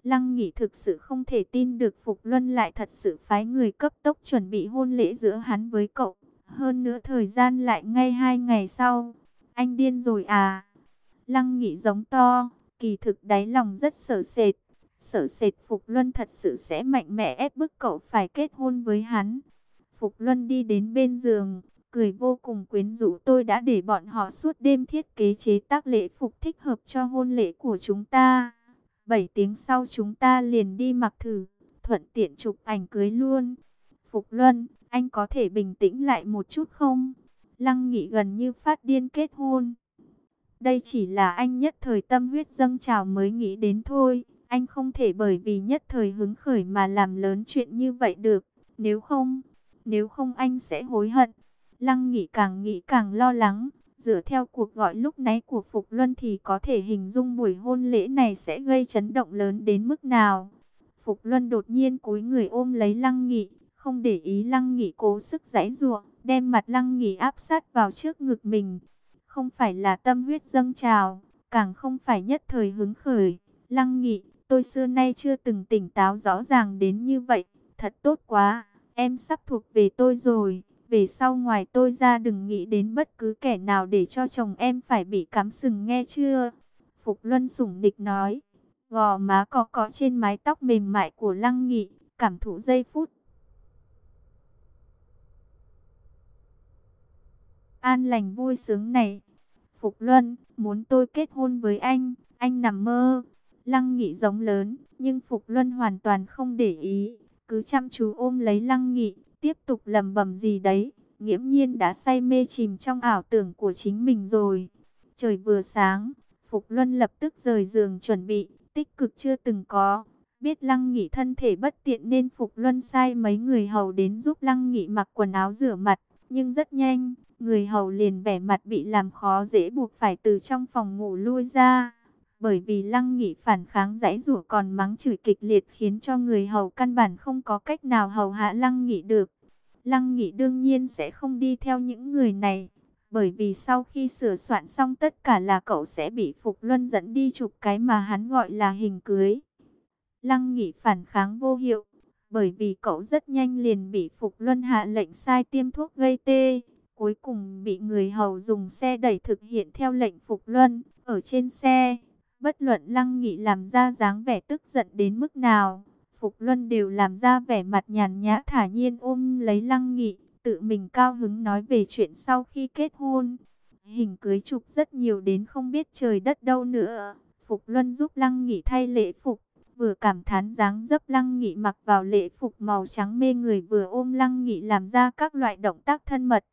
Lăng Nghị thực sự không thể tin được Phục Luân lại thật sự phái người cấp tốc chuẩn bị hôn lễ giữa hắn với cậu. Hơn nữa thời gian lại ngay hai ngày sau. Anh điên rồi à? Lăng Nghị giống to, kỳ thực đáy lòng rất sợ sệt. Sợ sệt Phục Luân thật sự sẽ mạnh mẽ ép bức cậu phải kết hôn với hắn. Phục Luân đi đến bên giường, cười vô cùng quyến rũ tôi đã để bọn họ suốt đêm thiết kế chế tác lễ phục thích hợp cho hôn lễ của chúng ta. 7 tiếng sau chúng ta liền đi mặc thử, thuận tiện chụp ảnh cưới luôn. Phục Luân, anh có thể bình tĩnh lại một chút không? Lăng Nghị gần như phát điên kết hôn. Đây chỉ là anh nhất thời tâm huyết dâng trào mới nghĩ đến thôi. Anh không thể bởi vì nhất thời hứng khởi mà làm lớn chuyện như vậy được. Nếu không, nếu không anh sẽ hối hận. Lăng Nghị càng nghĩ càng lo lắng. Dựa theo cuộc gọi lúc nãy của Phục Luân thì có thể hình dung buổi hôn lễ này sẽ gây chấn động lớn đến mức nào. Phục Luân đột nhiên cúi người ôm lấy Lăng Nghị, không để ý Lăng Nghị cố sức giãy giụa, đem mặt Lăng Nghị áp sát vào trước ngực mình. Không phải là tâm huyết dâng trào, càng không phải nhất thời hứng khởi. Lăng Nghị, tôi xưa nay chưa từng tỉnh táo rõ ràng đến như vậy, thật tốt quá, em sắp thuộc về tôi rồi. Về sau ngoài tôi ra đừng nghĩ đến bất cứ kẻ nào để cho chồng em phải bị cắm sừng nghe chưa? Phục Luân sủng địch nói, gò má có có trên mái tóc mềm mại của Lăng Nghị, cảm thụ giây phút. An lành vui sướng này. Phục Luân, muốn tôi kết hôn với anh, anh nằm mơ. Lăng Nghị giống lớn, nhưng Phục Luân hoàn toàn không để ý, cứ chăm chú ôm lấy Lăng Nghị, tiếp tục lầm bầm gì đấy, nghiễm nhiên đã say mê chìm trong ảo tưởng của chính mình rồi. Trời vừa sáng, Phục Luân lập tức rời giường chuẩn bị, tích cực chưa từng có. Biết Lăng Nghị thân thể bất tiện nên Phục Luân sai mấy người hầu đến giúp Lăng Nghị mặc quần áo rửa mặt, nhưng rất nhanh, người hầu liền vẻ mặt bị làm khó dễ buộc phải từ trong phòng ngủ lui ra. Bởi vì Lăng Nghị phản kháng dãy rủa còn mắng chửi kịch liệt khiến cho người hầu căn bản không có cách nào hầu hạ Lăng Nghị được. Lăng Nghị đương nhiên sẽ không đi theo những người này. Bởi vì sau khi sửa soạn xong tất cả là cậu sẽ bị Phục Luân dẫn đi chụp cái mà hắn gọi là hình cưới. Lăng Nghị phản kháng vô hiệu. Bởi vì cậu rất nhanh liền bị Phục Luân hạ lệnh sai tiêm thuốc gây tê. Cuối cùng bị người hầu dùng xe đẩy thực hiện theo lệnh Phục Luân. Ở trên xe, bất luận Lăng Nghị làm ra dáng vẻ tức giận đến mức nào Phục Luân đều làm ra vẻ mặt nhàn nhã thả nhiên ôm lấy Lăng Nghị, tự mình cao hứng nói về chuyện sau khi kết hôn. Hình cưới chụp rất nhiều đến không biết trời đất đâu nữa. Phục Luân giúp Lăng Nghị thay lễ phục, vừa cảm thán dáng dấp Lăng Nghị mặc vào lễ phục màu trắng mê người vừa ôm Lăng Nghị làm ra các loại động tác thân mật.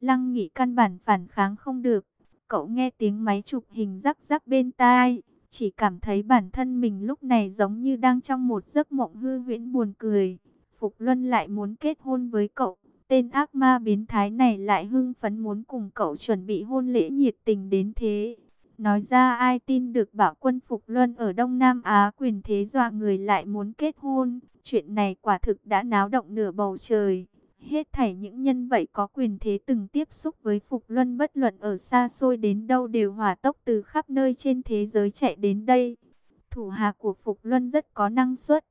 Lăng Nghị căn bản phản kháng không được. Cậu nghe tiếng máy chụp hình rắc rắc bên tai, chỉ cảm thấy bản thân mình lúc này giống như đang trong một giấc mộng hư huyễn buồn cười. Phục Luân lại muốn kết hôn với cậu. Tên ác ma biến thái này lại hưng phấn muốn cùng cậu chuẩn bị hôn lễ nhiệt tình đến thế. Nói ra ai tin được bảo quân Phục Luân ở Đông Nam Á quyền thế dọa người lại muốn kết hôn. Chuyện này quả thực đã náo động nửa bầu trời. Hết thảy những nhân vậy có quyền thế từng tiếp xúc với Phục Luân bất luận ở xa xôi đến đâu đều hỏa tốc từ khắp nơi trên thế giới chạy đến đây. Thủ hạ của Phục Luân rất có năng suất.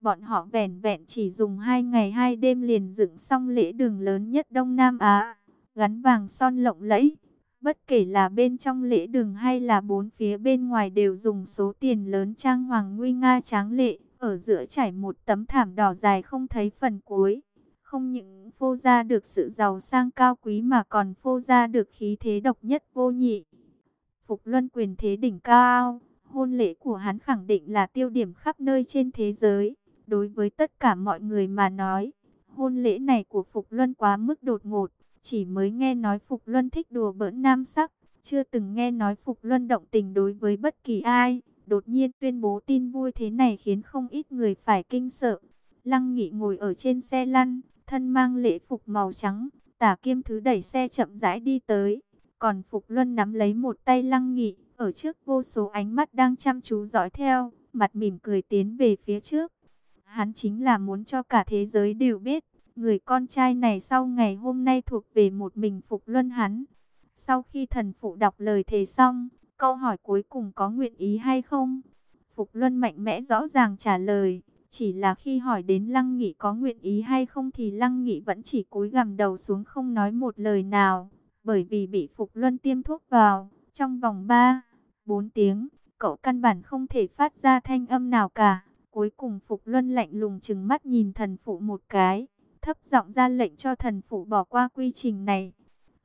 Bọn họ vẻn vẹn chỉ dùng hai ngày hai đêm liền dựng xong lễ đường lớn nhất Đông Nam Á, gắn vàng son lộng lẫy. Bất kể là bên trong lễ đường hay là bốn phía bên ngoài đều dùng số tiền lớn trang hoàng nguy nga tráng lệ, ở giữa trải một tấm thảm đỏ dài không thấy phần cuối không những phô ra được sự giàu sang cao quý mà còn phô ra được khí thế độc nhất vô nhị. Phục Luân quyền thế đỉnh cao, hôn lễ của hắn khẳng định là tiêu điểm khắp nơi trên thế giới. Đối với tất cả mọi người mà nói, hôn lễ này của Phục Luân quá mức đột ngột, chỉ mới nghe nói Phục Luân thích đùa bỡn nam sắc, chưa từng nghe nói Phục Luân động tình đối với bất kỳ ai. Đột nhiên tuyên bố tin vui thế này khiến không ít người phải kinh sợ. Lăng Nghị ngồi ở trên xe lăn, thân mang lễ phục màu trắng, tả kiêm thứ đẩy xe chậm rãi đi tới. Còn Phục Luân nắm lấy một tay lăng nghị, ở trước vô số ánh mắt đang chăm chú dõi theo, mặt mỉm cười tiến về phía trước. Hắn chính là muốn cho cả thế giới đều biết, người con trai này sau ngày hôm nay thuộc về một mình Phục Luân hắn. Sau khi thần phụ đọc lời thề xong, câu hỏi cuối cùng có nguyện ý hay không? Phục Luân mạnh mẽ rõ ràng trả lời, chỉ là khi hỏi đến Lăng Nghị có nguyện ý hay không thì Lăng Nghị vẫn chỉ cúi gằm đầu xuống không nói một lời nào, bởi vì bị Phục Luân tiêm thuốc vào, trong vòng 3, 4 tiếng, cậu căn bản không thể phát ra thanh âm nào cả. Cuối cùng Phục Luân lạnh lùng chừng mắt nhìn thần phụ một cái, thấp giọng ra lệnh cho thần phụ bỏ qua quy trình này.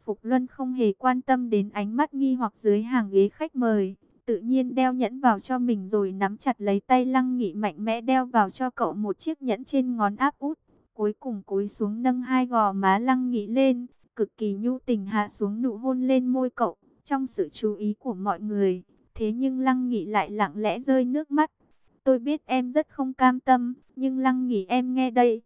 Phục Luân không hề quan tâm đến ánh mắt nghi hoặc dưới hàng ghế khách mời, tự nhiên đeo nhẫn vào cho mình rồi nắm chặt lấy tay Lăng Nghị mạnh mẽ đeo vào cho cậu một chiếc nhẫn trên ngón áp út. Cuối cùng cúi xuống nâng hai gò má Lăng Nghị lên, cực kỳ nhu tình hạ xuống nụ hôn lên môi cậu, trong sự chú ý của mọi người. Thế nhưng Lăng Nghị lại lặng lẽ rơi nước mắt. Tôi biết em rất không cam tâm, nhưng Lăng Nghị em nghe đây.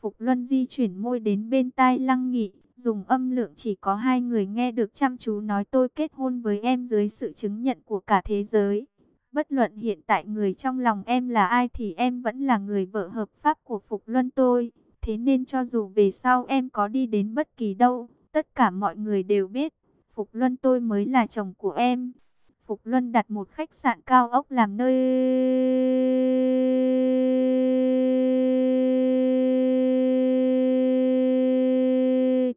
Phục Luân di chuyển môi đến bên tai Lăng Nghị, dùng âm lượng chỉ có hai người nghe được chăm chú nói tôi kết hôn với em dưới sự chứng nhận của cả thế giới. Bất luận hiện tại người trong lòng em là ai thì em vẫn là người vợ hợp pháp của Phục Luân tôi. Thế nên cho dù về sau em có đi đến bất kỳ đâu, tất cả mọi người đều biết, Phục Luân tôi mới là chồng của em. Phục Luân đặt một khách sạn cao ốc làm nơi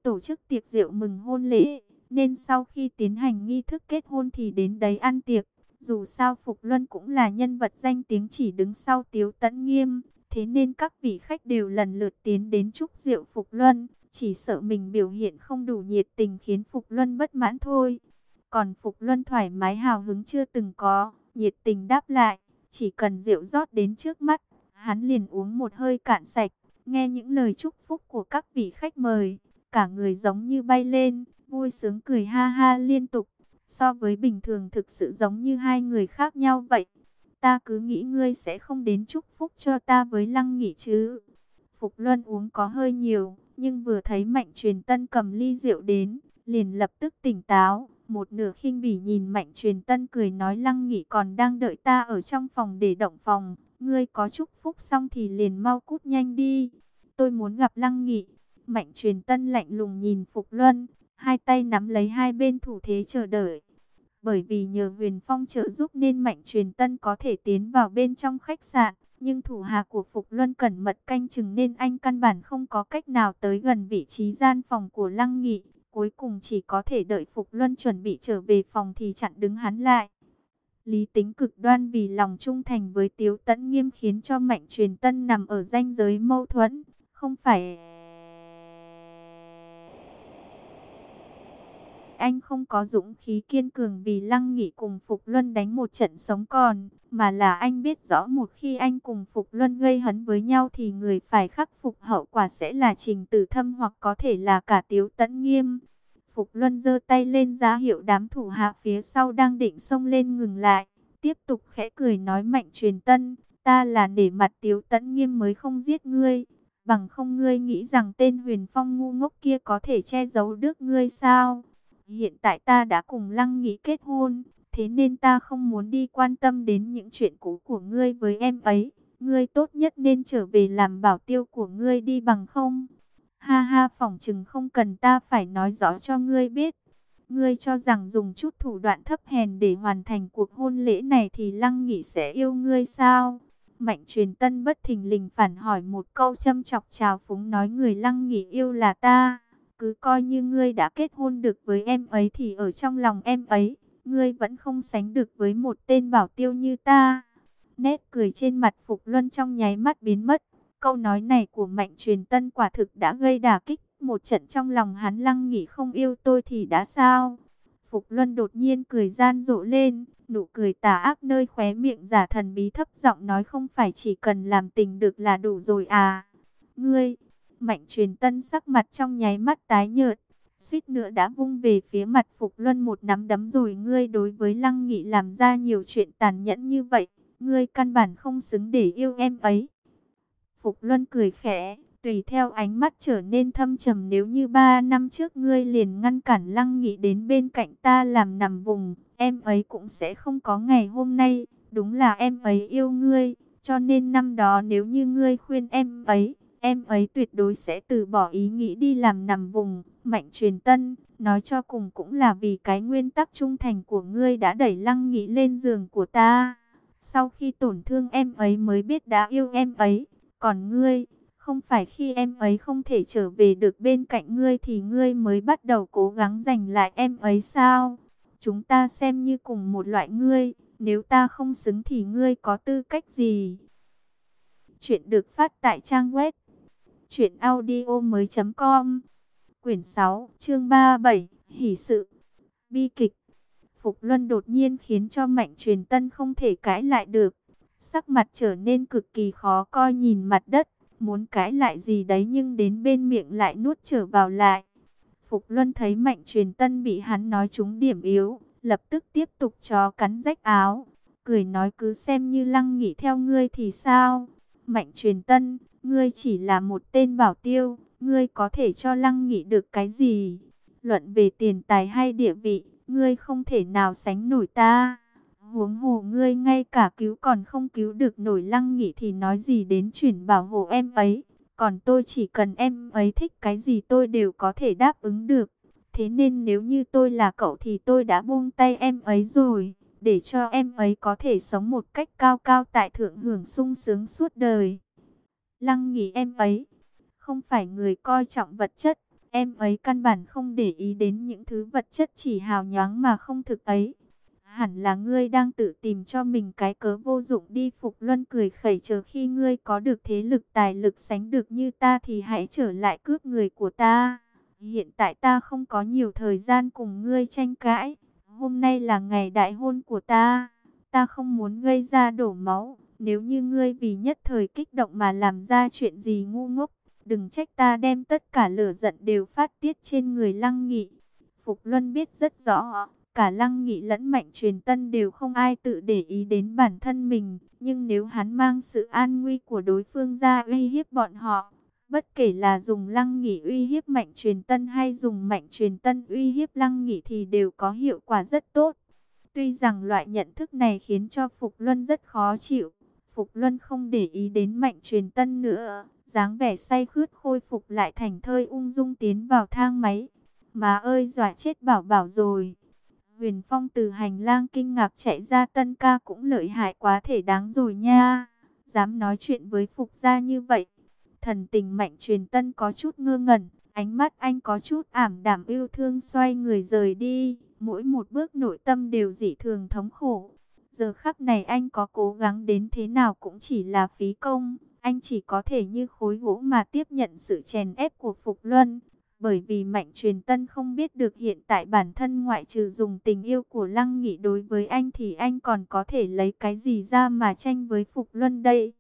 tổ chức tiệc rượu mừng hôn lễ, nên sau khi tiến hành nghi thức kết hôn thì đến đấy ăn tiệc. Dù sao Phục Luân cũng là nhân vật danh tiếng chỉ đứng sau Tiếu Tấn Nghiêm, thế nên các vị khách đều lần lượt tiến đến chúc rượu Phục Luân, chỉ sợ mình biểu hiện không đủ nhiệt tình khiến Phục Luân bất mãn thôi. Còn Phục Luân thoải mái hào hứng chưa từng có, nhiệt tình đáp lại, chỉ cần rượu rót đến trước mắt, hắn liền uống một hơi cạn sạch, nghe những lời chúc phúc của các vị khách mời, cả người giống như bay lên, vui sướng cười ha ha liên tục. So với bình thường thực sự giống như hai người khác nhau vậy. Ta cứ nghĩ ngươi sẽ không đến chúc phúc cho ta với lăng nghỉ chứ. Phục Luân uống có hơi nhiều, nhưng vừa thấy Mạnh Truyền Tân cầm ly rượu đến, liền lập tức tỉnh táo. Một nửa khinh bỉ nhìn Mạnh Truyền Tân cười nói Lăng Nghị còn đang đợi ta ở trong phòng để động phòng. Ngươi có chúc phúc xong thì liền mau cút nhanh đi. Tôi muốn gặp Lăng Nghị. Mạnh Truyền Tân lạnh lùng nhìn Phục Luân, hai tay nắm lấy hai bên thủ thế chờ đợi. Bởi vì nhờ Huyền Phong trợ giúp nên Mạnh Truyền Tân có thể tiến vào bên trong khách sạn. Nhưng thủ hạ của Phục Luân cẩn mật canh chừng nên anh căn bản không có cách nào tới gần vị trí gian phòng của Lăng Nghị. Cuối cùng chỉ có thể đợi Phục Luân chuẩn bị trở về phòng thì chặn đứng hắn lại. Lý tính cực đoan vì lòng trung thành với Tiếu Tấn Nghiêm khiến cho Mạnh Truyền Tân nằm ở ranh giới mâu thuẫn. Không phải... Anh không có dũng khí kiên cường vì Lăng Nghị cùng Phục Luân đánh một trận sống còn, mà là anh biết rõ một khi anh cùng Phục Luân gây hấn với nhau thì người phải khắc phục hậu quả sẽ là Trình Tử Thâm hoặc có thể là cả Tiếu Tấn Nghiêm. Phục Luân giơ tay lên giá hiệu đám thủ hạ phía sau đang định xông lên ngừng lại, tiếp tục khẽ cười nói mạnh truyền tân, ta là để mặt Tiếu Tấn Nghiêm mới không giết ngươi, bằng không ngươi nghĩ rằng tên huyền phong ngu ngốc kia có thể che giấu được ngươi sao? Hiện tại ta đã cùng Lăng Nghị kết hôn, thế nên ta không muốn đi quan tâm đến những chuyện cũ của ngươi với em ấy. Ngươi tốt nhất nên trở về làm bảo tiêu của ngươi đi bằng không. Ha ha phỏng chừng không cần ta phải nói rõ cho ngươi biết. Ngươi cho rằng dùng chút thủ đoạn thấp hèn để hoàn thành cuộc hôn lễ này thì Lăng Nghị sẽ yêu ngươi sao? Mạnh truyền tân bất thình lình phản hỏi một câu châm chọc trào phúng nói người Lăng Nghị yêu là ta. Cứ coi như ngươi đã kết hôn được với em ấy thì ở trong lòng em ấy, ngươi vẫn không sánh được với một tên bảo tiêu như ta. Nét cười trên mặt Phục Luân trong nháy mắt biến mất. Câu nói này của Mạnh Truyền Tân quả thực đã gây đả kích. Một trận trong lòng hắn lăng nghỉ không yêu tôi thì đã sao? Phục Luân đột nhiên cười gian rộ lên, nụ cười tà ác nơi khóe miệng giả thần bí thấp giọng nói không phải chỉ cần làm tình được là đủ rồi à. Ngươi, Mạnh truyền tân sắc mặt trong nháy mắt tái nhợt, suýt nữa đã vung về phía mặt Phục Luân một nắm đấm rồi ngươi đối với Lăng Nghị làm ra nhiều chuyện tàn nhẫn như vậy, ngươi căn bản không xứng để yêu em ấy. Phục Luân cười khẽ, tùy theo ánh mắt trở nên thâm trầm nếu như ba năm trước ngươi liền ngăn cản lăng nghị đến bên cạnh ta làm nằm vùng, em ấy cũng sẽ không có ngày hôm nay, đúng là em ấy yêu ngươi, cho nên năm đó nếu như ngươi khuyên em ấy, em ấy tuyệt đối sẽ từ bỏ ý nghĩ đi làm nằm vùng, mạnh truyền tân, nói cho cùng cũng là vì cái nguyên tắc trung thành của ngươi đã đẩy lăng nghĩ lên giường của ta. Sau khi tổn thương em ấy mới biết đã yêu em ấy, còn ngươi, không phải khi em ấy không thể trở về được bên cạnh ngươi thì ngươi mới bắt đầu cố gắng giành lại em ấy sao? Chúng ta xem như cùng một loại ngươi, nếu ta không xứng thì ngươi có tư cách gì? Chuyện được phát tại trang web truyệnaudiomoi.com. Quyển 6, chương 37, hỷ sự. Bi kịch. Phục Luân đột nhiên khiến cho Mạnh Truyền Tân không thể cãi lại được. Sắc mặt trở nên cực kỳ khó coi nhìn mặt đất muốn cãi lại gì đấy nhưng đến bên miệng lại nuốt trở vào lại. Phục Luân thấy Mạnh Truyền Tân bị hắn nói trúng điểm yếu, lập tức tiếp tục chó cắn rách áo, cười nói cứ xem như lăng nghỉ theo ngươi thì sao. Mạnh Truyền Tân, ngươi chỉ là một tên bảo tiêu, ngươi có thể cho lăng nghị được cái gì? Luận về tiền tài hay địa vị, ngươi không thể nào sánh nổi ta. Huống hồ ngươi ngay cả cứu còn không cứu được nổi lăng nghị thì nói gì đến chuyển bảo hộ em ấy. Còn tôi chỉ cần em ấy thích cái gì tôi đều có thể đáp ứng được. Thế nên nếu như tôi là cậu thì tôi đã buông tay em ấy rồi. Để cho em ấy có thể sống một cách cao cao tại thượng hưởng sung sướng suốt đời. Lăng nghỉ em ấy. Không phải người coi trọng vật chất. Em ấy căn bản không để ý đến những thứ vật chất chỉ hào nhoáng mà không thực ấy hẳn là ngươi đang tự tìm cho mình cái cớ vô dụng đi, Phục Luân cười khẩy, chờ khi ngươi có được thế lực, tài lực sánh được như ta thì hãy trở lại cướp người của ta. Hiện tại ta không có nhiều thời gian cùng ngươi tranh cãi. Hôm nay là ngày đại hôn của ta. Ta không muốn gây ra đổ máu. Nếu như ngươi vì nhất thời kích động mà làm ra chuyện gì ngu ngốc, đừng trách ta đem tất cả lửa giận đều phát tiết trên người lăng nghị. Phục Luân biết rất rõ, Cả Lăng Nghị lẫn Mạnh Truyền Tân đều không ai tự để ý đến bản thân mình, nhưng nếu hắn mang sự an nguy của đối phương ra uy hiếp bọn họ, bất kể là dùng Lăng Nghị uy hiếp Mạnh Truyền Tân hay dùng Mạnh Truyền Tân uy hiếp Lăng Nghị thì đều có hiệu quả rất tốt. Tuy rằng loại nhận thức này khiến cho Phục Luân rất khó chịu, Phục Luân không để ý đến Mạnh Truyền Tân nữa, dáng vẻ say khướt khôi phục lại thành thơi ung dung tiến vào thang máy. Má ơi dọa chết bảo bảo rồi. Huyền Phong từ hành lang kinh ngạc chạy ra tân ca cũng lợi hại quá thể đáng rồi nha. Dám nói chuyện với Phục gia như vậy. Thần tình mạnh truyền tân có chút ngơ ngẩn. Ánh mắt anh có chút ảm đảm yêu thương xoay người rời đi. Mỗi một bước nội tâm đều dị thường thống khổ. Giờ khắc này anh có cố gắng đến thế nào cũng chỉ là phí công. Anh chỉ có thể như khối gỗ mà tiếp nhận sự chèn ép của Phục Luân. Bởi vì Mạnh Truyền Tân không biết được hiện tại bản thân ngoại trừ dùng tình yêu của Lăng Nghị đối với anh thì anh còn có thể lấy cái gì ra mà tranh với Phục Luân đây.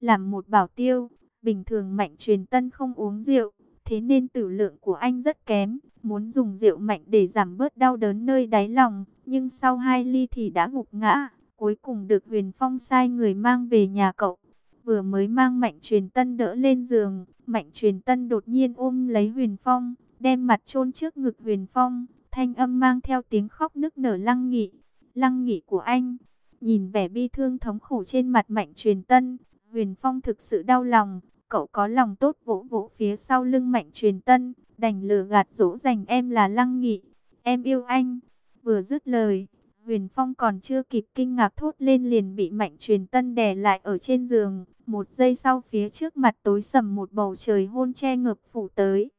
Làm một bảo tiêu, bình thường Mạnh Truyền Tân không uống rượu, thế nên tử lượng của anh rất kém, muốn dùng rượu mạnh để giảm bớt đau đớn nơi đáy lòng, nhưng sau hai ly thì đã gục ngã, cuối cùng được Huyền Phong sai người mang về nhà cậu. Vừa mới mang Mạnh Truyền Tân đỡ lên giường, Mạnh Truyền Tân đột nhiên ôm lấy Huyền Phong, đem mặt chôn trước ngực Huyền Phong, thanh âm mang theo tiếng khóc nức nở lăng nghị. Lăng nghị của anh, nhìn vẻ bi thương thống khổ trên mặt Mạnh Truyền Tân, Huyền Phong thực sự đau lòng, cậu có lòng tốt vỗ vỗ phía sau lưng Mạnh Truyền Tân, đành lừa gạt dỗ dành em là Lăng Nghị. Em yêu anh. Vừa dứt lời, Huyền Phong còn chưa kịp kinh ngạc thốt lên liền bị Mạnh Truyền Tân đè lại ở trên giường. Một giây sau phía trước mặt tối sầm một bầu trời hôn che ngập phủ tới.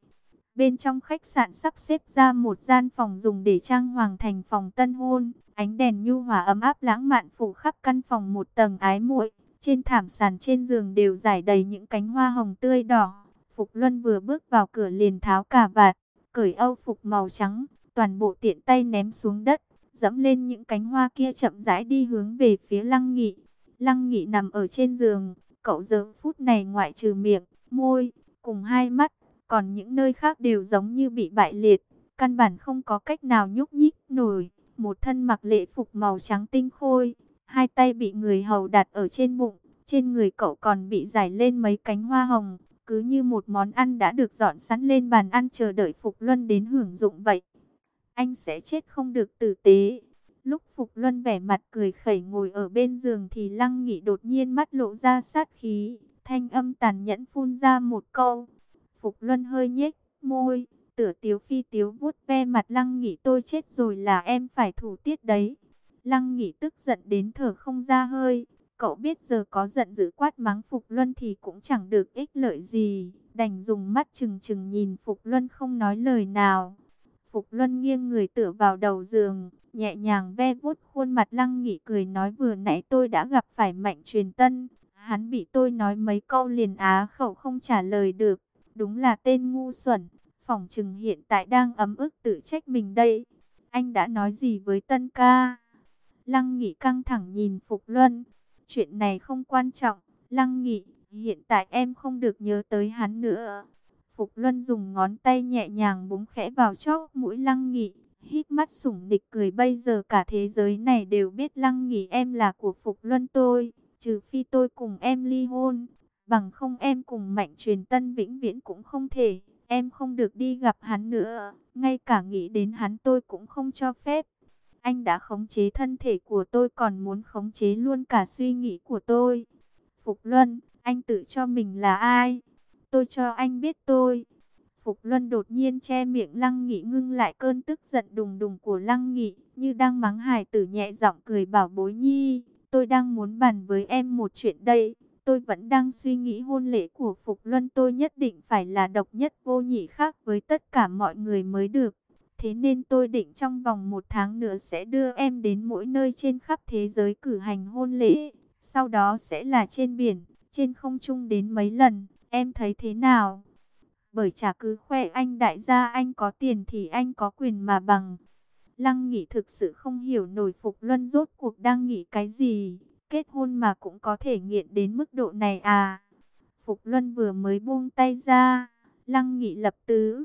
Bên trong khách sạn sắp xếp ra một gian phòng dùng để trang hoàng thành phòng tân hôn. Ánh đèn nhu hòa ấm áp lãng mạn phủ khắp căn phòng một tầng ái muội. Trên thảm sàn trên giường đều rải đầy những cánh hoa hồng tươi đỏ. Phục Luân vừa bước vào cửa liền tháo cả vạt, cởi âu phục màu trắng, toàn bộ tiện tay ném xuống đất dẫm lên những cánh hoa kia chậm rãi đi hướng về phía Lăng Nghị. Lăng Nghị nằm ở trên giường, cậu giờ phút này ngoại trừ miệng, môi, cùng hai mắt, còn những nơi khác đều giống như bị bại liệt, căn bản không có cách nào nhúc nhích nổi. Một thân mặc lễ phục màu trắng tinh khôi, hai tay bị người hầu đặt ở trên bụng, trên người cậu còn bị giải lên mấy cánh hoa hồng, cứ như một món ăn đã được dọn sẵn lên bàn ăn chờ đợi Phục Luân đến hưởng dụng vậy. Anh sẽ chết không được tử tế. Lúc Phục Luân vẻ mặt cười khẩy ngồi ở bên giường thì Lăng Nghị đột nhiên mắt lộ ra sát khí, thanh âm tàn nhẫn phun ra một câu. Phục Luân hơi nhếch môi, tựa tiếu phi tiếu vuốt ve mặt Lăng Nghị tôi chết rồi là em phải thủ tiết đấy. Lăng Nghị tức giận đến thở không ra hơi, cậu biết giờ có giận dữ quát mắng Phục Luân thì cũng chẳng được ích lợi gì, đành dùng mắt chừng chừng nhìn Phục Luân không nói lời nào. Phục Luân nghiêng người tựa vào đầu giường, nhẹ nhàng ve vuốt khuôn mặt Lăng Nghị cười nói vừa nãy tôi đã gặp phải Mạnh Truyền Tân, hắn bị tôi nói mấy câu liền á khẩu không trả lời được, đúng là tên ngu xuẩn, phỏng chừng hiện tại đang ấm ức tự trách mình đây. Anh đã nói gì với Tân ca? Lăng Nghị căng thẳng nhìn Phục Luân, chuyện này không quan trọng, Lăng Nghị, hiện tại em không được nhớ tới hắn nữa. Phục Luân dùng ngón tay nhẹ nhàng búng khẽ vào chóp mũi Lăng Nghị, hít mắt sủng địch cười bây giờ cả thế giới này đều biết Lăng Nghị em là của Phục Luân tôi, trừ phi tôi cùng em ly hôn, bằng không em cùng Mạnh Truyền Tân vĩnh viễn cũng không thể, em không được đi gặp hắn nữa, ngay cả nghĩ đến hắn tôi cũng không cho phép. Anh đã khống chế thân thể của tôi còn muốn khống chế luôn cả suy nghĩ của tôi. Phục Luân, anh tự cho mình là ai? Tôi cho anh biết tôi. Phục Luân đột nhiên che miệng Lăng Nghị ngưng lại cơn tức giận đùng đùng của Lăng Nghị, như đang mắng hài tử nhẹ giọng cười bảo bối nhi, tôi đang muốn bàn với em một chuyện đây. Tôi vẫn đang suy nghĩ hôn lễ của Phục Luân tôi nhất định phải là độc nhất vô nhị khác với tất cả mọi người mới được. Thế nên tôi định trong vòng một tháng nữa sẽ đưa em đến mỗi nơi trên khắp thế giới cử hành hôn lễ. Sau đó sẽ là trên biển, trên không trung đến mấy lần. Em thấy thế nào? Bởi chả cứ khoe anh đại gia anh có tiền thì anh có quyền mà bằng. Lăng Nghị thực sự không hiểu nổi Phục Luân rốt cuộc đang nghĩ cái gì. Kết hôn mà cũng có thể nghiện đến mức độ này à. Phục Luân vừa mới buông tay ra. Lăng Nghị lập tứ